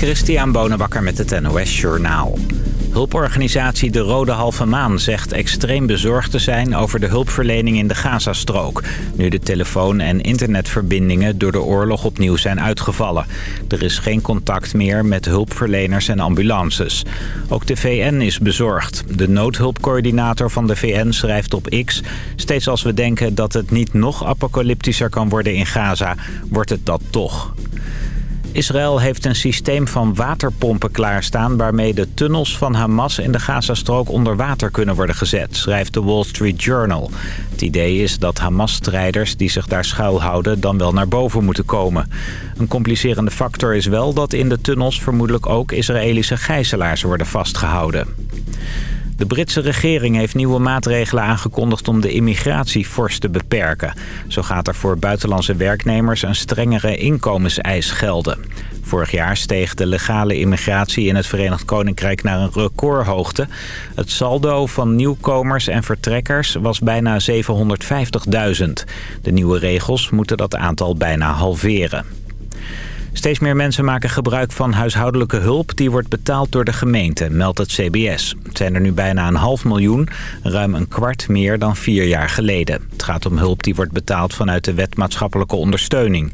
Christian Bonenbakker met het NOS Journaal. Hulporganisatie De Rode Halve Maan zegt extreem bezorgd te zijn over de hulpverlening in de Gazastrook. Nu de telefoon- en internetverbindingen door de oorlog opnieuw zijn uitgevallen. Er is geen contact meer met hulpverleners en ambulances. Ook de VN is bezorgd. De noodhulpcoördinator van de VN schrijft op X... steeds als we denken dat het niet nog apocalyptischer kan worden in Gaza, wordt het dat toch. Israël heeft een systeem van waterpompen klaarstaan... waarmee de tunnels van Hamas in de Gazastrook onder water kunnen worden gezet... schrijft de Wall Street Journal. Het idee is dat Hamas-strijders die zich daar schuilhouden... dan wel naar boven moeten komen. Een complicerende factor is wel dat in de tunnels... vermoedelijk ook Israëlische gijzelaars worden vastgehouden. De Britse regering heeft nieuwe maatregelen aangekondigd om de immigratie fors te beperken. Zo gaat er voor buitenlandse werknemers een strengere inkomenseis gelden. Vorig jaar steeg de legale immigratie in het Verenigd Koninkrijk naar een recordhoogte. Het saldo van nieuwkomers en vertrekkers was bijna 750.000. De nieuwe regels moeten dat aantal bijna halveren. Steeds meer mensen maken gebruik van huishoudelijke hulp... die wordt betaald door de gemeente, meldt het CBS. Het zijn er nu bijna een half miljoen, ruim een kwart meer dan vier jaar geleden. Het gaat om hulp die wordt betaald vanuit de wet maatschappelijke ondersteuning.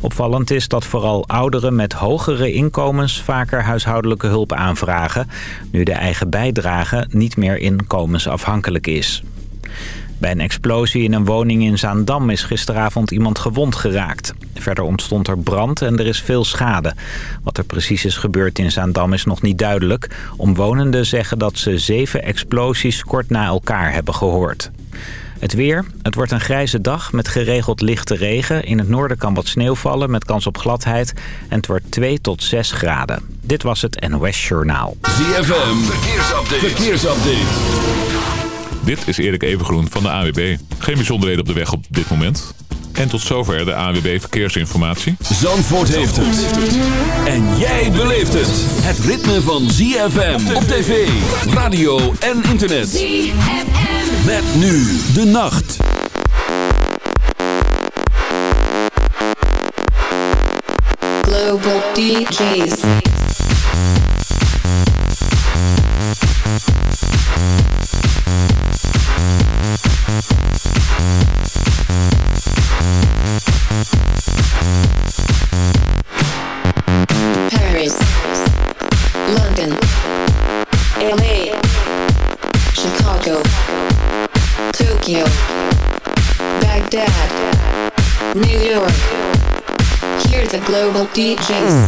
Opvallend is dat vooral ouderen met hogere inkomens... vaker huishoudelijke hulp aanvragen... nu de eigen bijdrage niet meer inkomensafhankelijk is. Bij een explosie in een woning in Zaandam is gisteravond iemand gewond geraakt. Verder ontstond er brand en er is veel schade. Wat er precies is gebeurd in Zaandam is nog niet duidelijk. Omwonenden zeggen dat ze zeven explosies kort na elkaar hebben gehoord. Het weer. Het wordt een grijze dag met geregeld lichte regen. In het noorden kan wat sneeuw vallen met kans op gladheid. En het wordt 2 tot 6 graden. Dit was het NOS Journaal. ZFM. Verkeersupdate. Verkeersupdate. Dit is Erik Evengroen van de AWB. Geen bijzonderheden op de weg op dit moment. En tot zover de AWB Verkeersinformatie. Zandvoort heeft het. En jij beleeft het. Het ritme van ZFM op tv, radio en internet. ZFM. Met nu de nacht. Global DJs. DJs.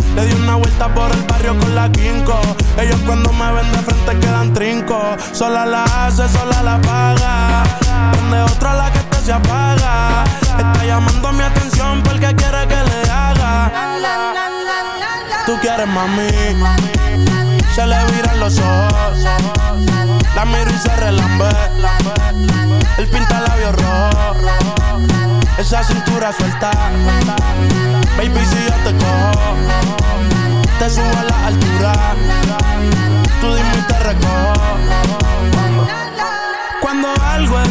Le di una vuelta por el barrio con la quinco. Ellos cuando me ven de frente quedan trinco. Sola la hace, sola la paga. Prende otra la que esta se apaga. Está llamando mi atención porque quiere que le haga. Tú quieres mami. Se le viran los ojos. La miro y se relambe. El pinta labios rojo. Esa cintura suelta. Baby, si yo te cojo, te subo a la altura. Tú dime y te recojo. Cuando algo está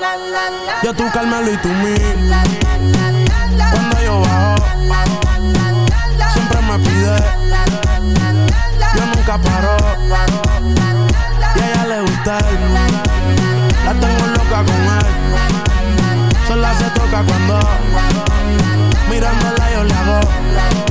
yo tú Carmelo y tú mí. Cuando yo bajo, siempre me pide. Yo nunca paro. Y a ella le gusta él. La tengo loca con él. Sola se toca cuando mirándola yo le hago.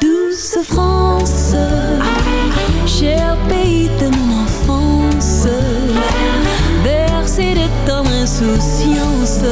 Douce France, cher pays de mon enfance, bercé de tendre insouciance,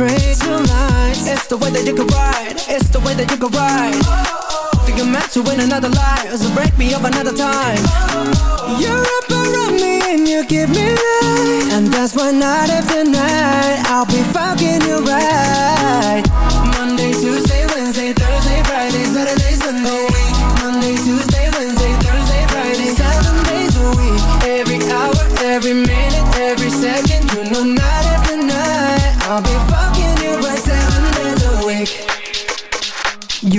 and pray to lines. It's the way that you can ride. It's the way that you can ride. Think I'm meant to win another life, so break me up another time. You're up around me and you give me life, and that's why night after night I'll be fucking you right. Monday, Tuesday, Wednesday, Thursday, Friday, Saturday, Sunday. Monday, Tuesday, Wednesday, Thursday, Friday, seven days a week. Every hour, every minute, every second, you know night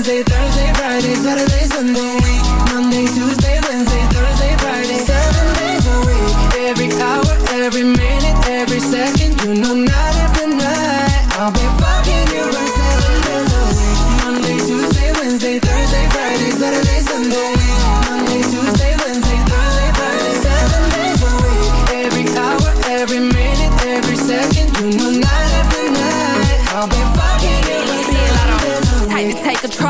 Wednesday, Thursday, Friday, Saturday, Sunday Monday, Tuesday, Wednesday, Thursday, Friday. Seven days a week. Every hour, every minute, every second. You know night after night. I'll be fucking you right Seven days a week. Monday, Tuesday, Wednesday, Thursday, Friday, Saturday, Sunday Monday, Tuesday, Wednesday, Thursday, Friday. Seven days a week. Every hour, every minute, every second. You know night after night. I'll be fucking you right Seven days a week. Take control,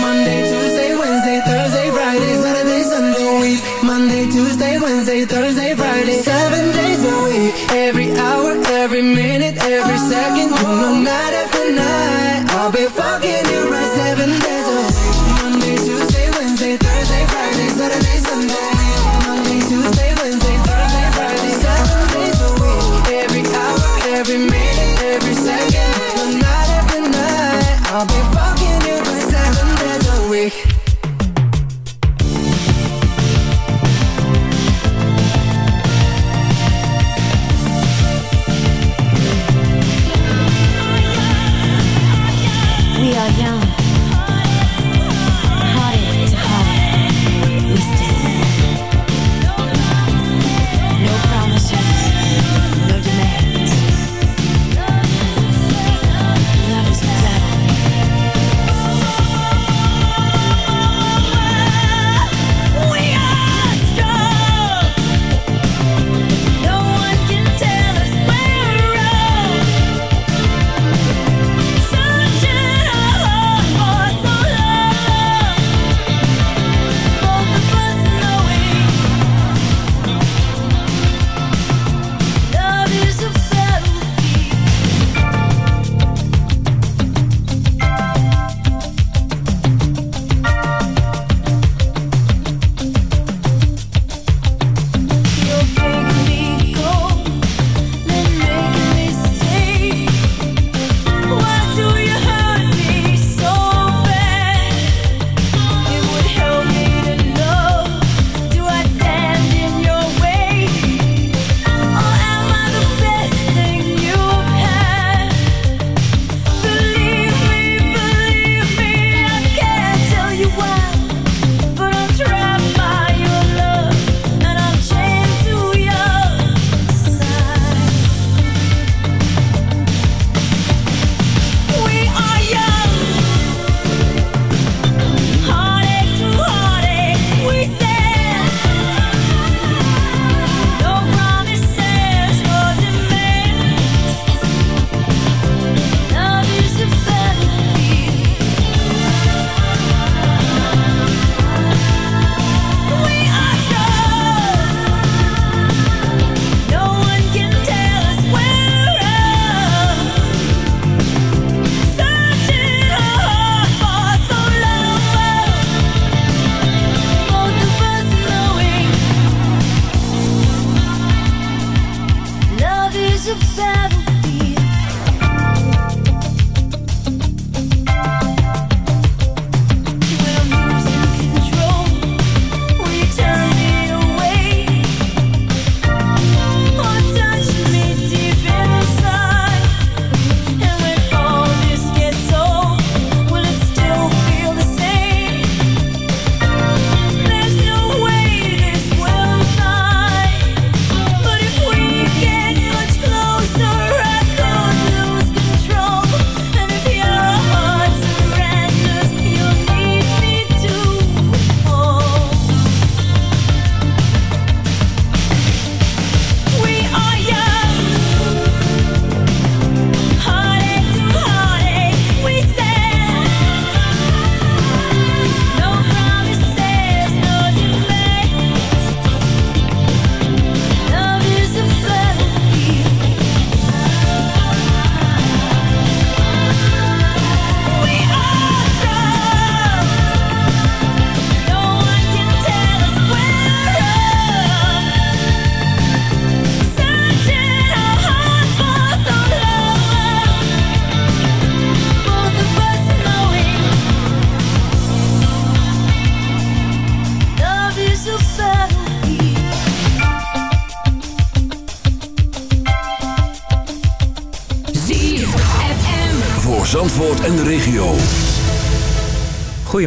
Monday, Tuesday, Wednesday, Thursday, Friday, Saturday, Sunday, week. Monday, Tuesday, Wednesday, Thursday, Friday, seven days a week. Every hour, every minute, every second, know, night after night, I'll be fucking you right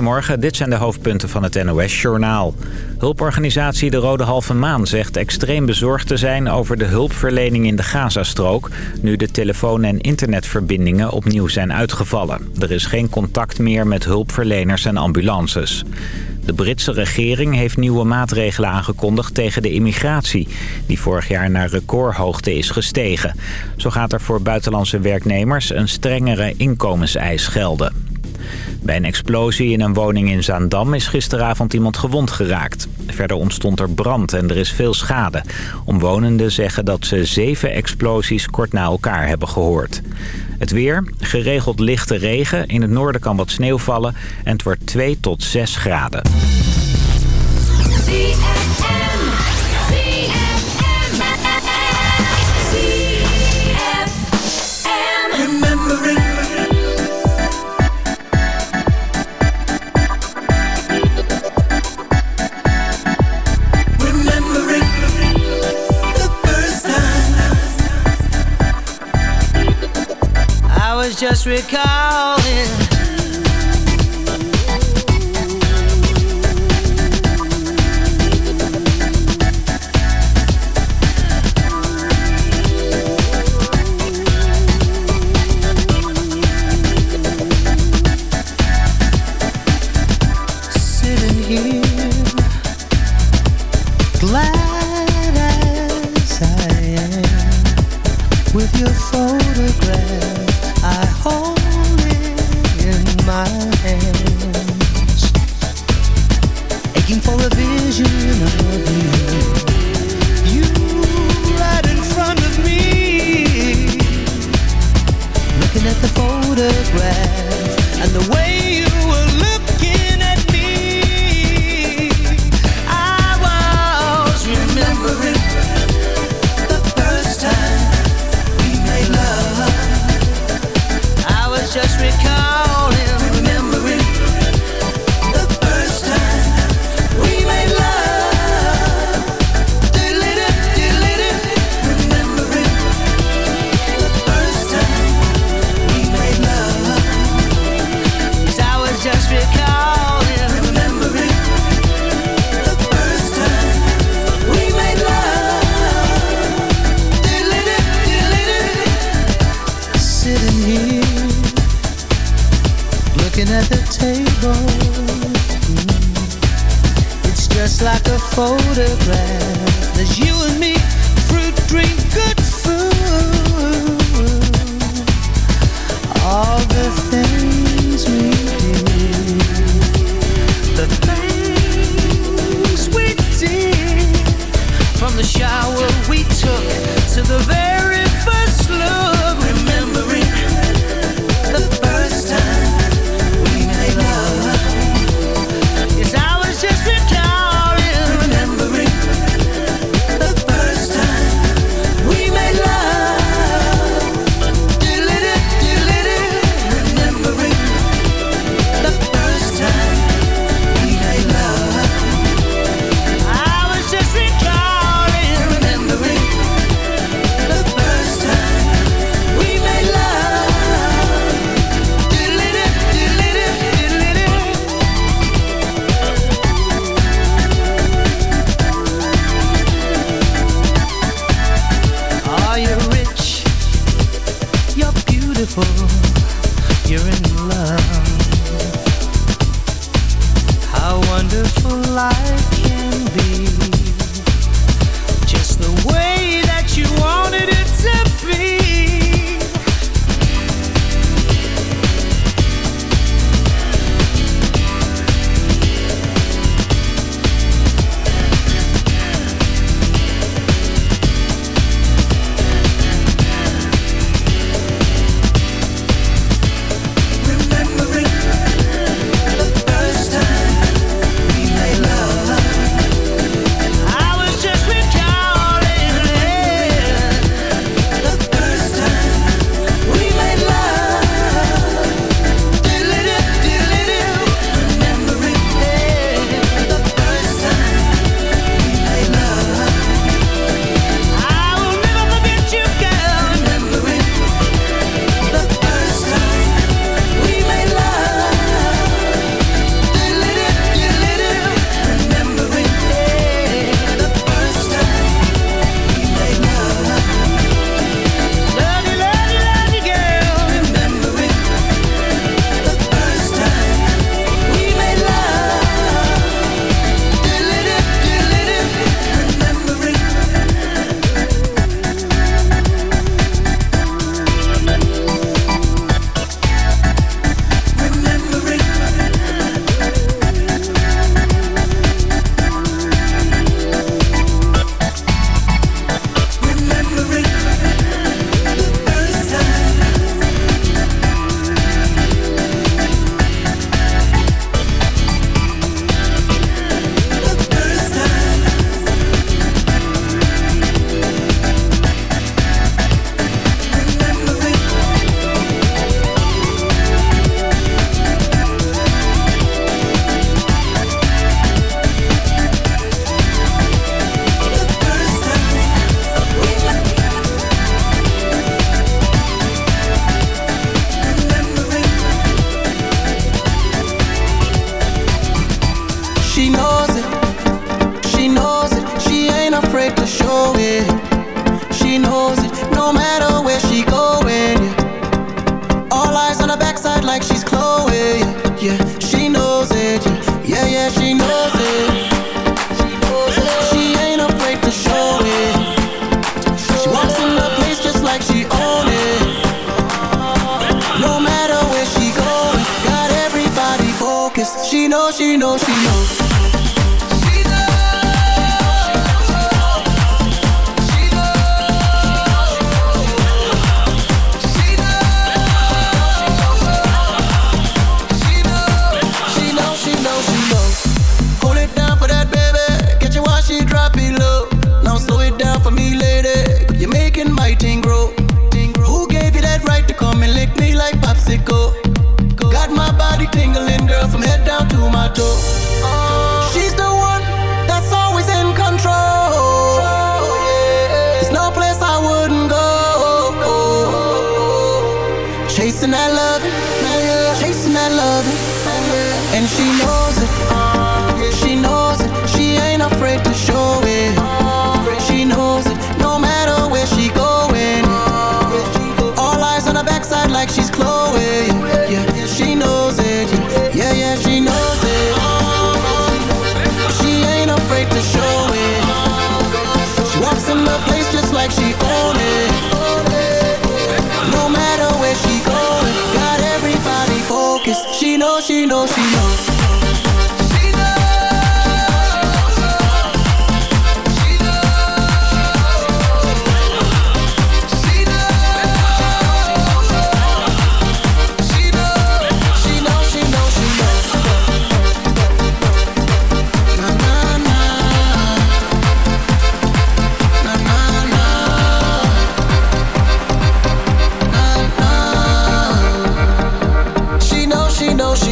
Goedemorgen, dit zijn de hoofdpunten van het NOS-journaal. Hulporganisatie De Rode Halve Maan zegt extreem bezorgd te zijn... over de hulpverlening in de Gazastrook... nu de telefoon- en internetverbindingen opnieuw zijn uitgevallen. Er is geen contact meer met hulpverleners en ambulances. De Britse regering heeft nieuwe maatregelen aangekondigd tegen de immigratie... die vorig jaar naar recordhoogte is gestegen. Zo gaat er voor buitenlandse werknemers een strengere inkomenseis gelden. Bij een explosie in een woning in Zaandam is gisteravond iemand gewond geraakt. Verder ontstond er brand en er is veel schade. Omwonenden zeggen dat ze zeven explosies kort na elkaar hebben gehoord. Het weer, geregeld lichte regen. In het noorden kan wat sneeuw vallen en het wordt 2 tot 6 graden. Was just just like a photograph. There's you and me, fruit, drink, good food. All the things we did, the things we did, from the shower we took to the very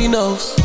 knows.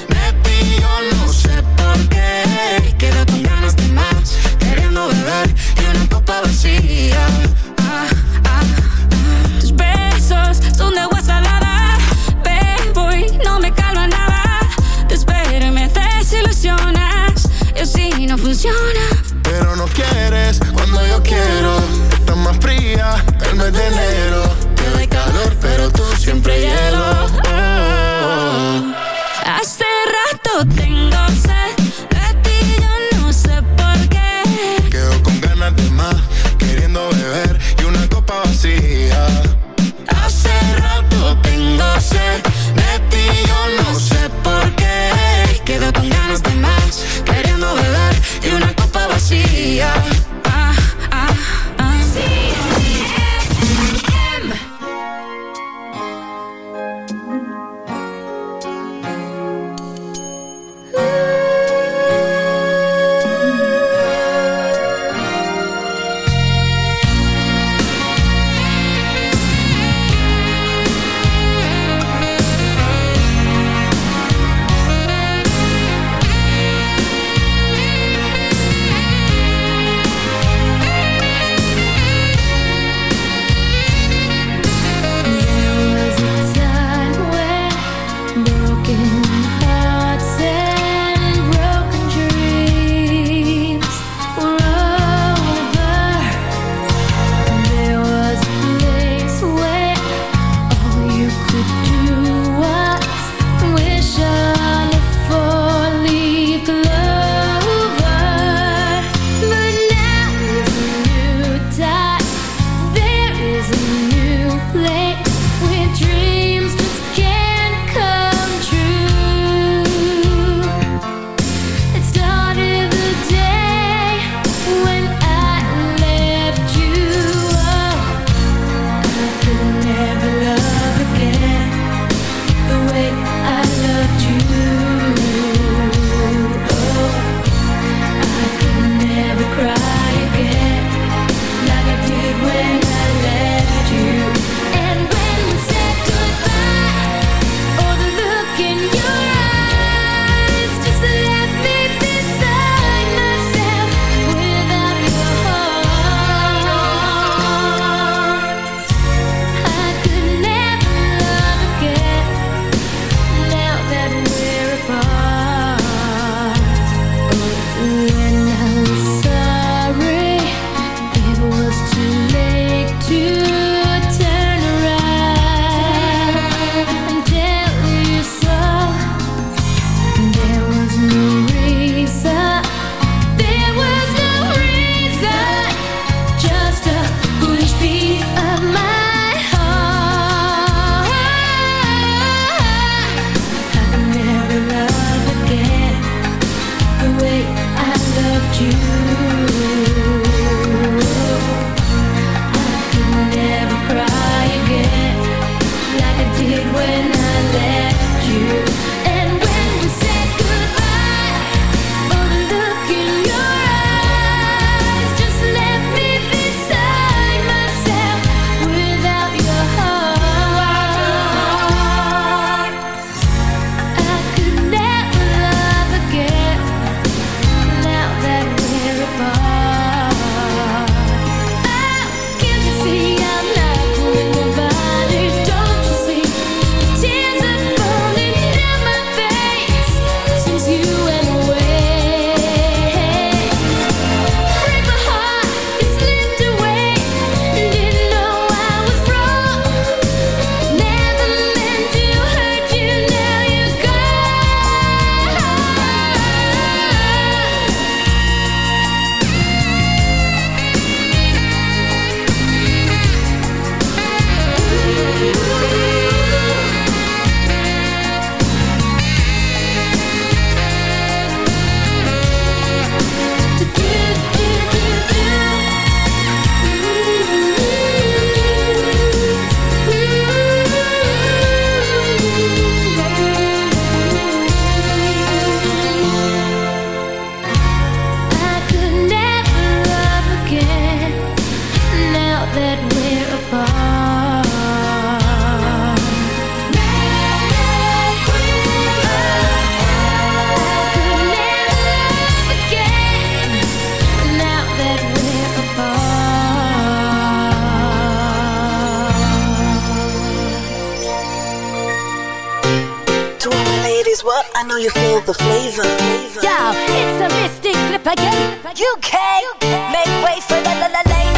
love. yeah I know you feel the flavor. Yo, it's a Mis-Teeq flip again. UK, make way for the la la lady.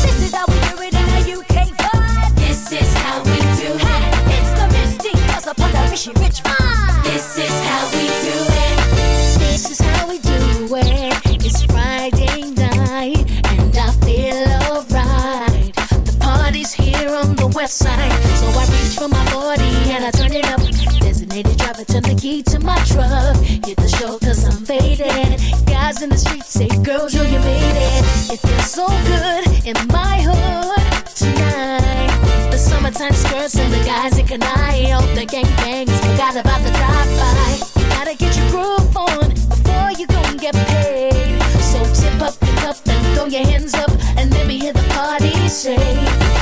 This is how we do it in the UK vibe. This is how we do it. It's the Mis-Teeq cause upon the Rishi Rich vibe. This is how we do it. This is how we do it. It's Friday night and I feel alright. The party's here on the west side, in the streets say, girls, yo, you made it. It feels so good in my hood tonight. The summertime skirts and the guys in Kani. Oh, the gangbangers forgot about the drive-by. You gotta get your groove on before you go and get paid. So tip up your cup and throw your hands up and let me hear the party say.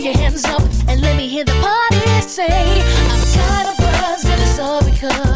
Your hands up, and let me hear the party say, I'm kind of buzzed, and it's all because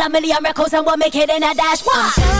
Sell a million records and we'll make it in a dash. Why?